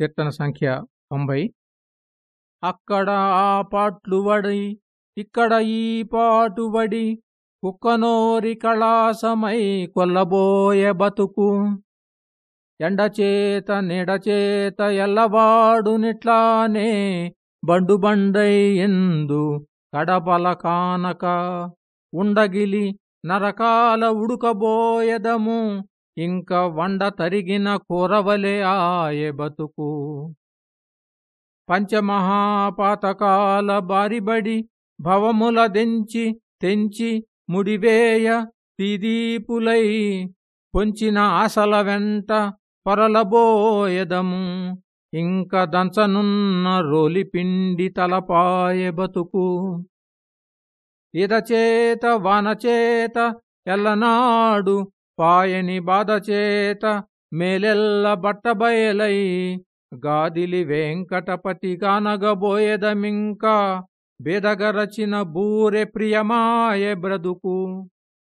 కీర్తన సంఖ్య తొంభై. అక్కడ ఆ పాట్లు వడి ఇక్కడ ఈ పాటు వడి కుక్కనోరి కళాసమై కొల్లబోయే బతుకు. ఎండచేత నీడచేత ఎల్లవాడు నిట్లానే బండు బండై ఎందు కడపల కానక. ఉండగిలి నరకాల ఉడుకబోయదము ఇంక వండ తరిగిన కూరవలే ఆయే బతుకు. పంచమహాపాతకాల బారిబడి భవముల దెంచి తెంచి ముడివేయ తీదీపులై పొంచిన ఆశల వెంట పొరలబోయదము. ఇంక దంచనున్న రోలిపిండి తలపాయ బతుకు. ఇదచేత వానచేత ఎల్లనాడు పాయని బాధచేత మేలెల్ల బట్టబయలై గాదిలి వెంకటపతి గానగబోయెదమింకా బెదగరచిన బూరె ప్రియమాయ బ్రదుకు